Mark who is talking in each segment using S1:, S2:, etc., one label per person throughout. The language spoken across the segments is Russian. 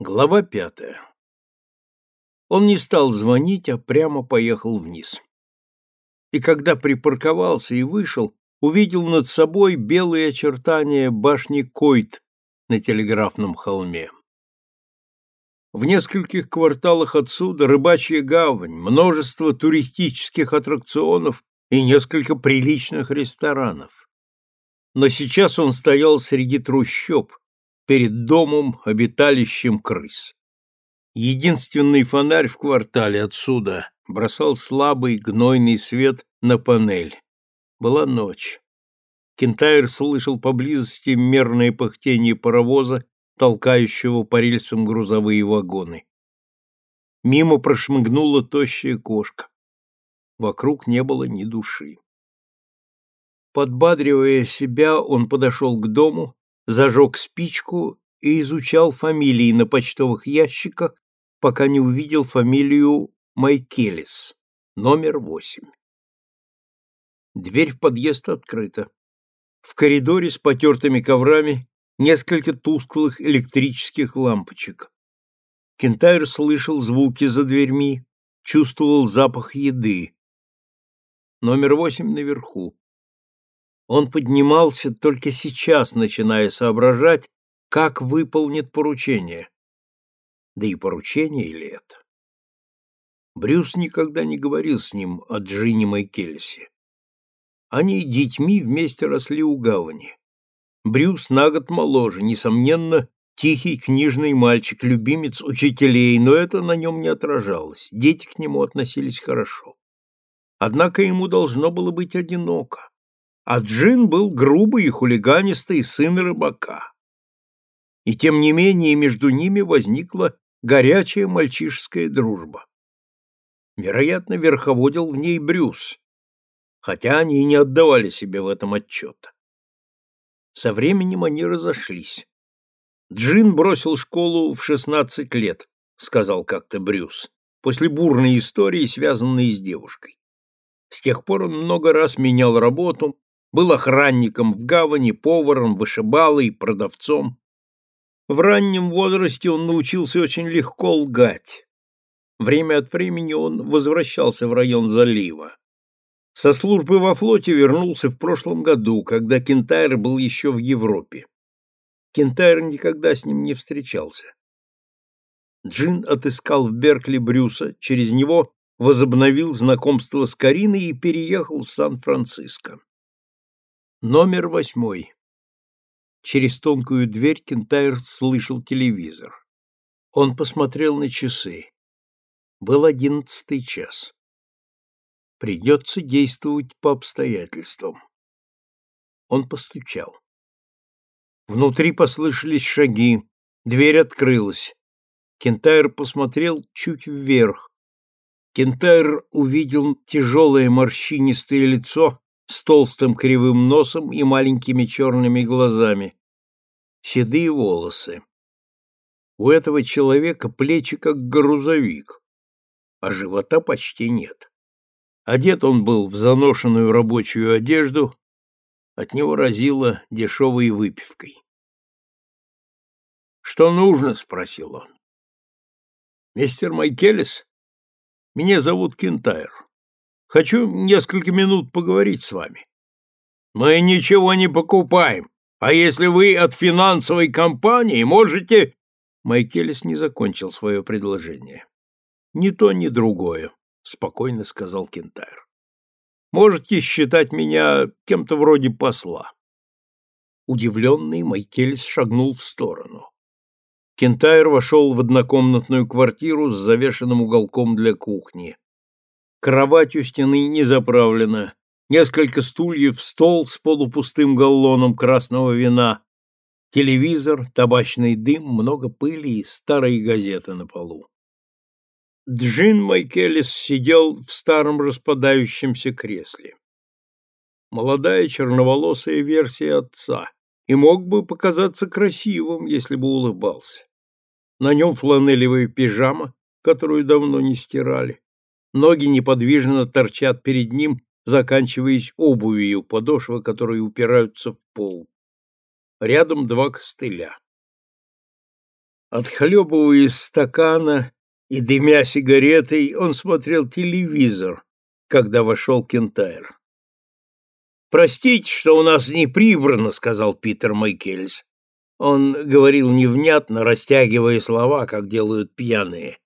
S1: Глава пятая. Он не стал звонить, а прямо поехал вниз. И когда припарковался и вышел, увидел над собой белые очертания башни Койт на телеграфном холме. В нескольких кварталах отсюда рыбачья гавань, множество туристических аттракционов и несколько приличных ресторанов. Но сейчас он стоял среди трущоб, перед домом, обиталищем крыс. Единственный фонарь в квартале отсюда бросал слабый гнойный свет на панель. Была ночь. Кентайр слышал поблизости мерное пыхтение паровоза, толкающего по рельсам грузовые вагоны. Мимо прошмыгнула тощая кошка. Вокруг не было ни души. Подбадривая себя, он подошел к дому, зажег спичку и изучал фамилии на почтовых ящиках, пока не увидел фамилию Майкелис, номер восемь. Дверь в подъезд открыта. В коридоре с потертыми коврами несколько тусклых электрических лампочек. Кентайр слышал звуки за дверьми, чувствовал запах еды. Номер восемь наверху. Он поднимался только сейчас, начиная соображать, как выполнит поручение. Да и поручение ли это? Брюс никогда не говорил с ним о Джинни Майкельсе. Они детьми вместе росли у гавани. Брюс на год моложе, несомненно, тихий книжный мальчик, любимец учителей, но это на нем не отражалось. Дети к нему относились хорошо. Однако ему должно было быть одиноко а Джин был грубый и хулиганистый сын рыбака. И тем не менее между ними возникла горячая мальчишеская дружба. Вероятно, верховодил в ней Брюс, хотя они и не отдавали себе в этом отчета. Со временем они разошлись. Джин бросил школу в шестнадцать лет, сказал как-то Брюс, после бурной истории, связанной с девушкой. С тех пор он много раз менял работу, был охранником в гавани, поваром, вышибалой, продавцом. В раннем возрасте он научился очень легко лгать. Время от времени он возвращался в район залива. Со службы во флоте вернулся в прошлом году, когда Кентайр был еще в Европе. Кентайр никогда с ним не встречался. Джин отыскал в Беркли Брюса, через него возобновил знакомство с Кариной и переехал в Сан-Франциско. Номер восьмой. Через тонкую дверь Кентайр слышал телевизор. Он посмотрел на часы. Был одиннадцатый час. Придется действовать по обстоятельствам. Он постучал. Внутри послышались шаги. Дверь открылась. Кентайр посмотрел чуть вверх. Кентайр увидел тяжелое морщинистое лицо с толстым кривым носом и маленькими черными глазами. Седые волосы. У этого человека плечи как грузовик, а живота почти нет. Одет он был в заношенную рабочую одежду, от него разило дешевой выпивкой. «Что нужно?» — спросил он. «Мистер Майкелес? Меня зовут Кентайр. Хочу несколько минут поговорить с вами. Мы ничего не покупаем, а если вы от финансовой компании, можете...» Майкелес не закончил свое предложение. «Ни то, ни другое», — спокойно сказал Кентайр. «Можете считать меня кем-то вроде посла». Удивленный, Майкелес шагнул в сторону. Кентайр вошел в однокомнатную квартиру с завешенным уголком для кухни. Кровать у стены не заправлена, несколько стульев, стол с полупустым галлоном красного вина, телевизор, табачный дым, много пыли и старые газеты на полу. Джин Майкелис сидел в старом распадающемся кресле. Молодая черноволосая версия отца, и мог бы показаться красивым, если бы улыбался. На нем фланелевая пижама, которую давно не стирали, Ноги неподвижно торчат перед ним, заканчиваясь обувью, подошвы которые упираются в пол. Рядом два костыля. Отхлебывая из стакана и дымя сигаретой, он смотрел телевизор, когда вошел Кентайр. «Простите, что у нас не прибрано», — сказал Питер Майкельс. Он говорил невнятно, растягивая слова, как делают пьяные.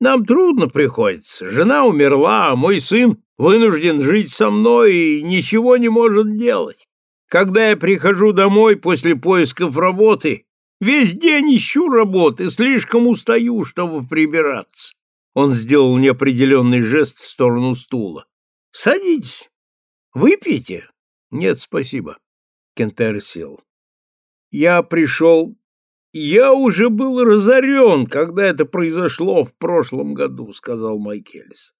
S1: «Нам трудно приходится. Жена умерла, а мой сын вынужден жить со мной и ничего не может делать. Когда я прихожу домой после поисков работы, весь день ищу работы, слишком устаю, чтобы прибираться». Он сделал неопределенный жест в сторону стула. «Садитесь. Выпейте». «Нет, спасибо». Кентер сел. «Я пришел... Я уже был разорен, когда это произошло в прошлом году», — сказал Майкелис.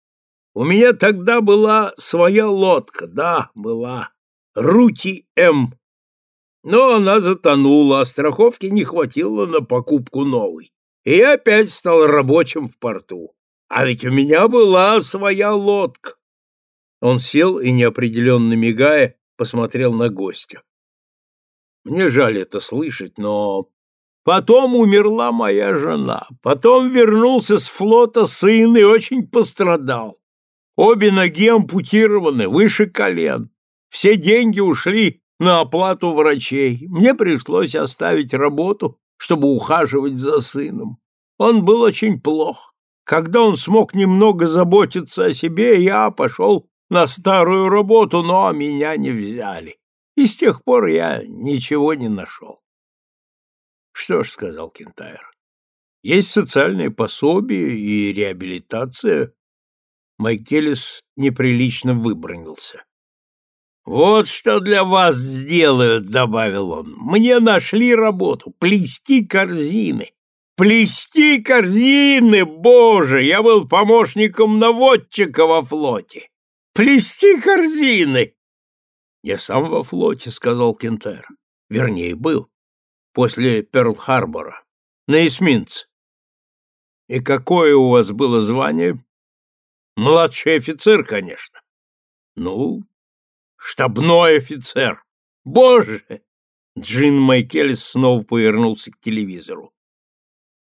S1: «У меня тогда была своя лодка, да, была. Рути М. Но она затонула, а страховки не хватило на покупку новой. И я опять стал рабочим в порту. А ведь у меня была своя лодка. Он сел и, неопределенно мигая, посмотрел на гостя. Мне жаль это слышать, но... Потом умерла моя жена, потом вернулся с флота сын и очень пострадал. Обе ноги ампутированы, выше колен. Все деньги ушли на оплату врачей. Мне пришлось оставить работу, чтобы ухаживать за сыном. Он был очень плох. Когда он смог немного заботиться о себе, я пошел на старую работу, но меня не взяли. И с тех пор я ничего не нашел. Что ж, сказал Кентайр, есть социальное пособие и реабилитация. Майкелис неприлично выбронился. «Вот что для вас сделают», — добавил он. «Мне нашли работу — плести корзины. Плести корзины, боже! Я был помощником наводчика во флоте. Плести корзины!» «Я сам во флоте», — сказал Кентер. «Вернее, был. После Перл-Харбора. На эсминце». «И какое у вас было звание?» «Младший офицер, конечно». «Ну, штабной офицер. Боже!» Джин Майкелис снова повернулся к телевизору.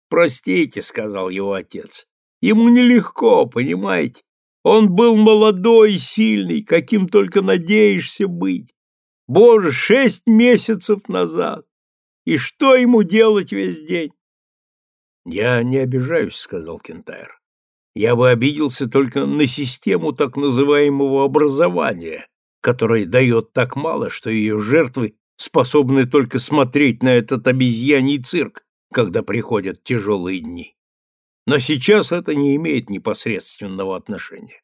S1: «Простите», — сказал его отец. «Ему нелегко, понимаете? Он был молодой и сильный, каким только надеешься быть. Боже, шесть месяцев назад! И что ему делать весь день? Я не обижаюсь, сказал Кентайр. Я бы обиделся только на систему так называемого образования, которая дает так мало, что ее жертвы способны только смотреть на этот обезьяний цирк, когда приходят тяжелые дни. Но сейчас это не имеет непосредственного отношения.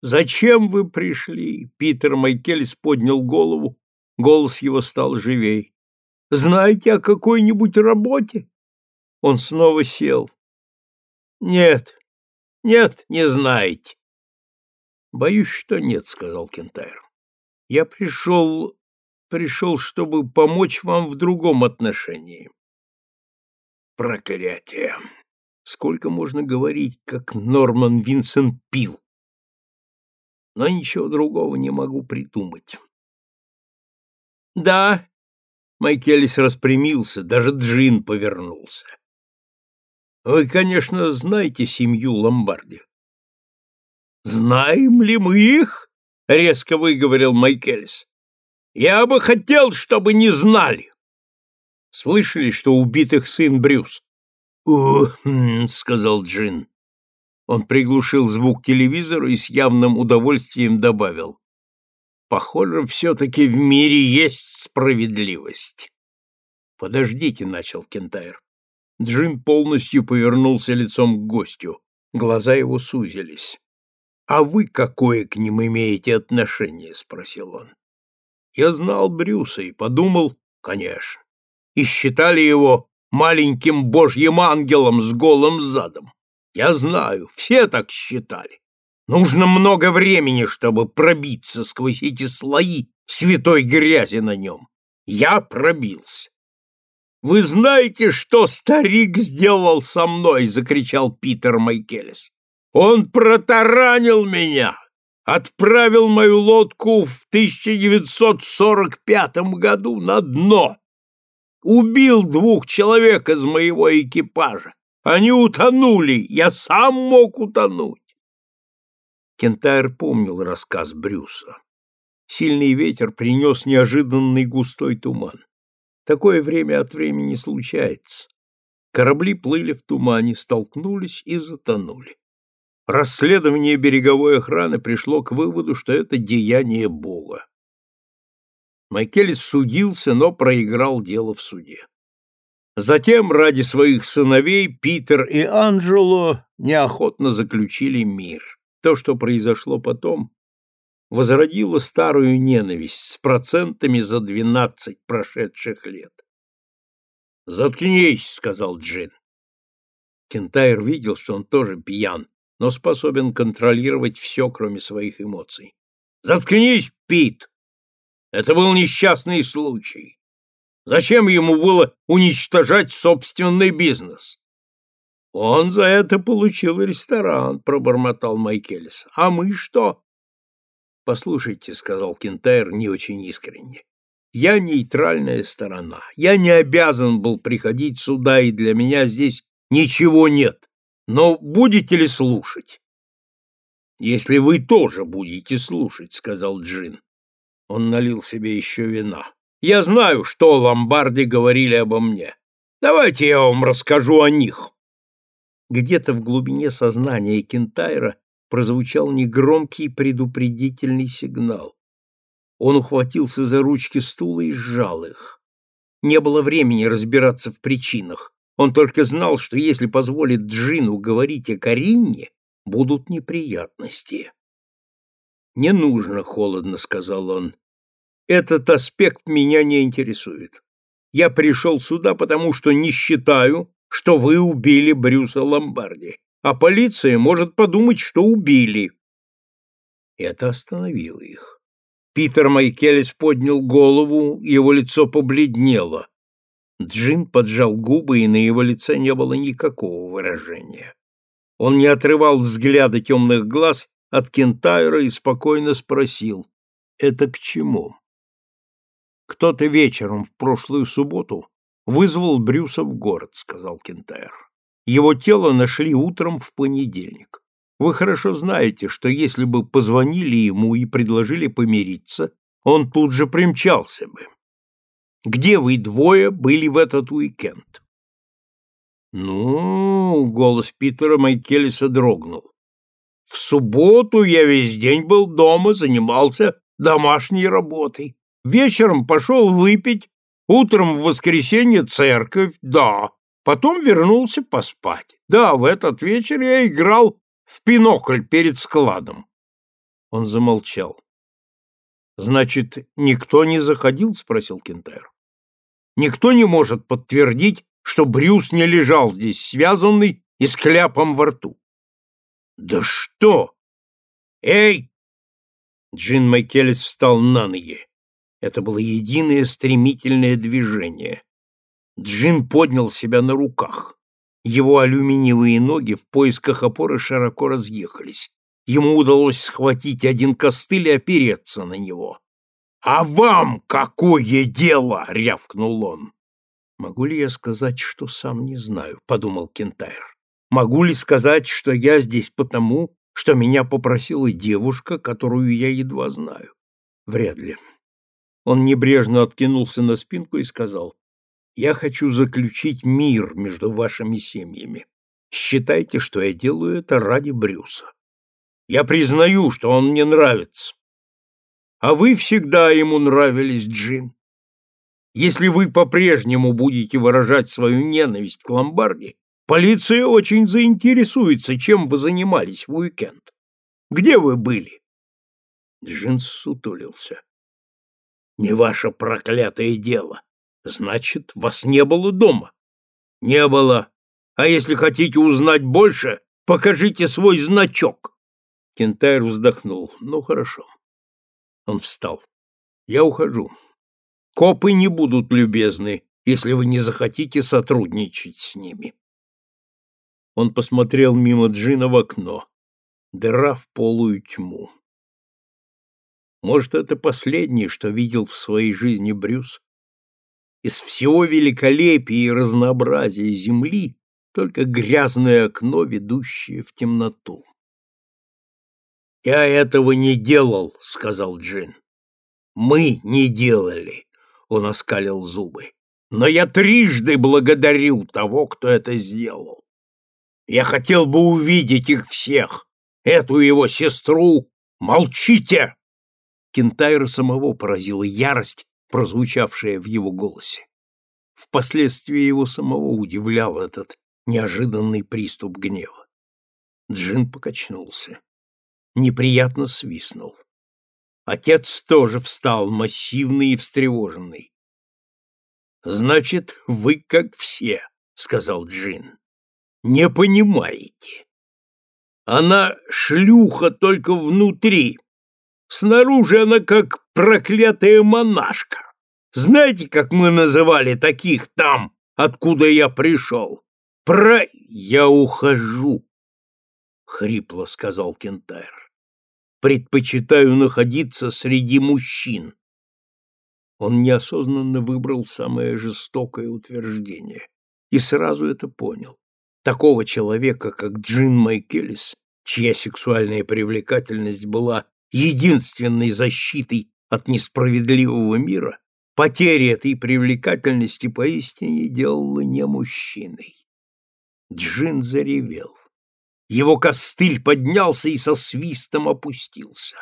S1: «Зачем вы пришли?» Питер Майкельс поднял голову, голос его стал живей. «Знаете о какой-нибудь работе?» Он снова сел. «Нет, нет, не знаете». «Боюсь, что нет», — сказал Кентайр. «Я пришел, пришел, чтобы помочь вам в другом отношении». «Проклятие!» Сколько можно говорить, как Норман Винсент пил? Но ничего другого не могу придумать. Да, Майкелис распрямился, даже Джин повернулся. Вы, конечно, знаете семью Ломбарди. Знаем ли мы их? резко выговорил Майкелис. Я бы хотел, чтобы не знали. Слышали, что убитых сын Брюс? «Ух», — сказал Джин. Он приглушил звук телевизора и с явным удовольствием добавил. «Похоже, все-таки в мире есть справедливость». «Подождите», — начал Кентайр. Джин полностью повернулся лицом к гостю. Глаза его сузились. «А вы какое к ним имеете отношение?» — спросил он. «Я знал Брюса и подумал, конечно. И считали его маленьким божьим ангелом с голым задом. Я знаю, все так считали. Нужно много времени, чтобы пробиться сквозь эти слои святой грязи на нем. Я пробился. «Вы знаете, что старик сделал со мной?» — закричал Питер Майкелес. «Он протаранил меня, отправил мою лодку в 1945 году на дно, Убил двух человек из моего экипажа. Они утонули. Я сам мог утонуть. Кентайр помнил рассказ Брюса. Сильный ветер принес неожиданный густой туман. Такое время от времени случается. Корабли плыли в тумане, столкнулись и затонули. Расследование береговой охраны пришло к выводу, что это деяние Бога. Майкелис судился, но проиграл дело в суде. Затем ради своих сыновей Питер и Анджело неохотно заключили мир. То, что произошло потом, возродило старую ненависть с процентами за двенадцать прошедших лет. «Заткнись», — сказал Джин. Кентайр видел, что он тоже пьян, но способен контролировать все, кроме своих эмоций. «Заткнись, Пит! Это был несчастный случай. Зачем ему было уничтожать собственный бизнес?» «Он за это получил ресторан», — пробормотал Майкелис. «А мы что?» «Послушайте», — сказал Кентайр не очень искренне, — «я нейтральная сторона. Я не обязан был приходить сюда, и для меня здесь ничего нет. Но будете ли слушать?» «Если вы тоже будете слушать», — сказал Джин. Он налил себе еще вина. «Я знаю, что ломбарды говорили обо мне. Давайте я вам расскажу о них». Где-то в глубине сознания Кентайра прозвучал негромкий предупредительный сигнал. Он ухватился за ручки стула и сжал их. Не было времени разбираться в причинах. Он только знал, что если позволит Джину говорить о Каринне, будут неприятности. «Не нужно», — холодно сказал он. «Этот аспект меня не интересует. Я пришел сюда, потому что не считаю, что вы убили Брюса Ломбарди а полиция может подумать, что убили. Это остановило их. Питер Майкелес поднял голову, его лицо побледнело. Джин поджал губы, и на его лице не было никакого выражения. Он не отрывал взгляда темных глаз от Кентайра и спокойно спросил, «Это к чему?» «Кто-то вечером в прошлую субботу вызвал Брюса в город», — сказал Кентайр. Его тело нашли утром в понедельник. Вы хорошо знаете, что если бы позвонили ему и предложили помириться, он тут же примчался бы. Где вы двое были в этот уикенд? Ну, голос Питера Майкелиса дрогнул. В субботу я весь день был дома, занимался домашней работой. Вечером пошел выпить, утром в воскресенье церковь, да, Потом вернулся поспать. Да, в этот вечер я играл в пинокль перед складом. Он замолчал. Значит, никто не заходил, спросил Кентайр. Никто не может подтвердить, что Брюс не лежал здесь связанный и с кляпом во рту. Да что? Эй! Джин Майкелес встал на ноги. Это было единое стремительное движение. Джин поднял себя на руках. Его алюминиевые ноги в поисках опоры широко разъехались. Ему удалось схватить один костыль и опереться на него. «А вам какое дело?» — рявкнул он. «Могу ли я сказать, что сам не знаю?» — подумал Кентайр. «Могу ли сказать, что я здесь потому, что меня попросила девушка, которую я едва знаю? Вряд ли». Он небрежно откинулся на спинку и сказал, я хочу заключить мир между вашими семьями. Считайте, что я делаю это ради Брюса. Я признаю, что он мне нравится. А вы всегда ему нравились, Джин. Если вы по-прежнему будете выражать свою ненависть к Ломбарди, полиция очень заинтересуется, чем вы занимались в уикенд. Где вы были? Джин сутулился. Не ваше проклятое дело. Значит, вас не было дома? Не было. А если хотите узнать больше, покажите свой значок. Кентайр вздохнул. Ну, хорошо. Он встал. Я ухожу. Копы не будут любезны, если вы не захотите сотрудничать с ними. Он посмотрел мимо Джина в окно. Дыра в полую тьму. Может, это последнее, что видел в своей жизни Брюс? Из всего великолепия и разнообразия земли только грязное окно, ведущее в темноту. «Я этого не делал», — сказал Джин. «Мы не делали», — он оскалил зубы. «Но я трижды благодарю того, кто это сделал. Я хотел бы увидеть их всех, эту его сестру. Молчите!» Кентайра самого поразила ярость, прозвучавшая в его голосе. Впоследствии его самого удивлял этот неожиданный приступ гнева. Джин покачнулся неприятно свистнул. Отец тоже встал, массивный и встревоженный. «Значит, вы как все», — сказал Джин. «Не понимаете. Она шлюха только внутри. Снаружи она как проклятая монашка. Знаете, как мы называли таких там, откуда я пришел? Про... Я ухожу», — хрипло сказал Кентайр предпочитаю находиться среди мужчин. Он неосознанно выбрал самое жестокое утверждение и сразу это понял. Такого человека, как Джин Майкелис, чья сексуальная привлекательность была единственной защитой от несправедливого мира, потеря этой привлекательности поистине делала не мужчиной. Джин заревел. Его костыль поднялся и со свистом опустился.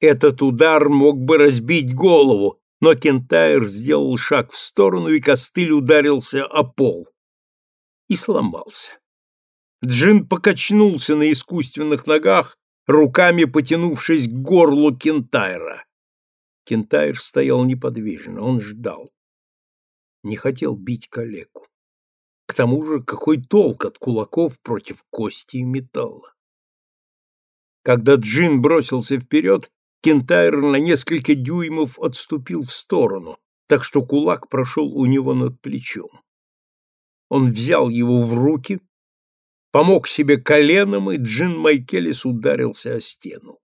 S1: Этот удар мог бы разбить голову, но Кентайр сделал шаг в сторону, и костыль ударился о пол. И сломался. Джин покачнулся на искусственных ногах, руками потянувшись к горлу Кентайра. Кентайр стоял неподвижно, он ждал. Не хотел бить калеку. К тому же, какой толк от кулаков против кости и металла? Когда Джин бросился вперед, Кентайр на несколько дюймов отступил в сторону, так что кулак прошел у него над плечом. Он взял его в руки, помог себе коленом, и Джин Майкелис ударился о стену.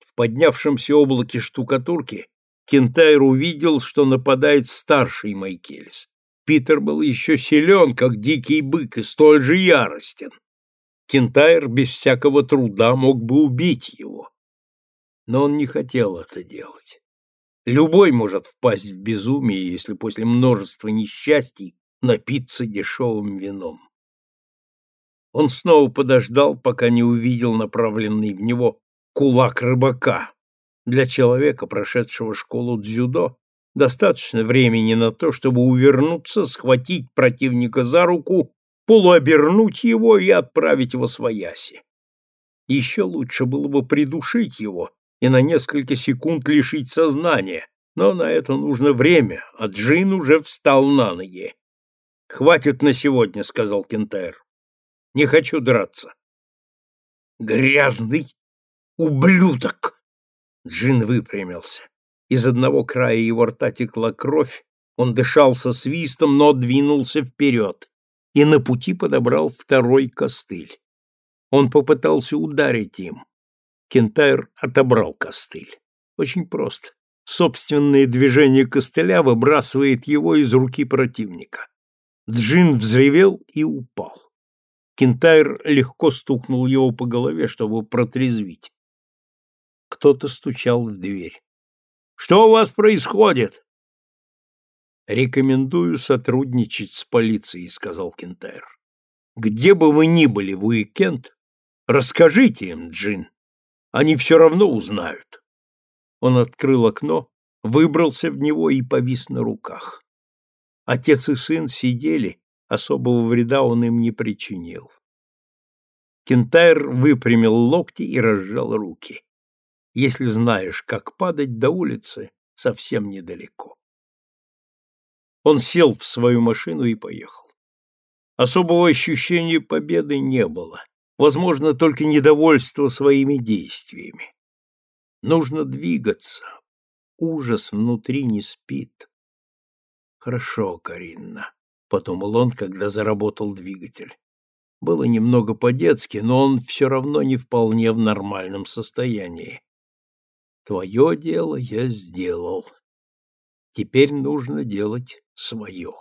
S1: В поднявшемся облаке штукатурки Кентайр увидел, что нападает старший Майкелис. Питер был еще силен, как дикий бык, и столь же яростен. Кентайр без всякого труда мог бы убить его. Но он не хотел это делать. Любой может впасть в безумие, если после множества несчастий напиться дешевым вином. Он снова подождал, пока не увидел направленный в него кулак рыбака. Для человека, прошедшего школу дзюдо, Достаточно времени на то, чтобы увернуться, схватить противника за руку, полуобернуть его и отправить во свояси. Еще лучше было бы придушить его и на несколько секунд лишить сознания, но на это нужно время, а Джин уже встал на ноги. «Хватит на сегодня», — сказал Кентайр. «Не хочу драться». «Грязный ублюдок!» Джин выпрямился. Из одного края его рта текла кровь, он дышал со свистом, но двинулся вперед и на пути подобрал второй костыль. Он попытался ударить им. Кентайр отобрал костыль. Очень просто. Собственное движение костыля выбрасывает его из руки противника. Джин взревел и упал. Кентайр легко стукнул его по голове, чтобы протрезвить. Кто-то стучал в дверь. Что у вас происходит? Рекомендую сотрудничать с полицией, сказал Кентайр. Где бы вы ни были в уикенд, расскажите им, Джин. Они все равно узнают. Он открыл окно, выбрался в него и повис на руках. Отец и сын сидели, особого вреда он им не причинил. Кентайр выпрямил локти и разжал руки если знаешь, как падать до улицы, совсем недалеко. Он сел в свою машину и поехал. Особого ощущения победы не было, возможно, только недовольство своими действиями. Нужно двигаться. Ужас внутри не спит. Хорошо, Каринна, подумал он, когда заработал двигатель. Было немного по-детски, но он все равно не вполне в нормальном состоянии. Твое дело я сделал. Теперь нужно делать свое.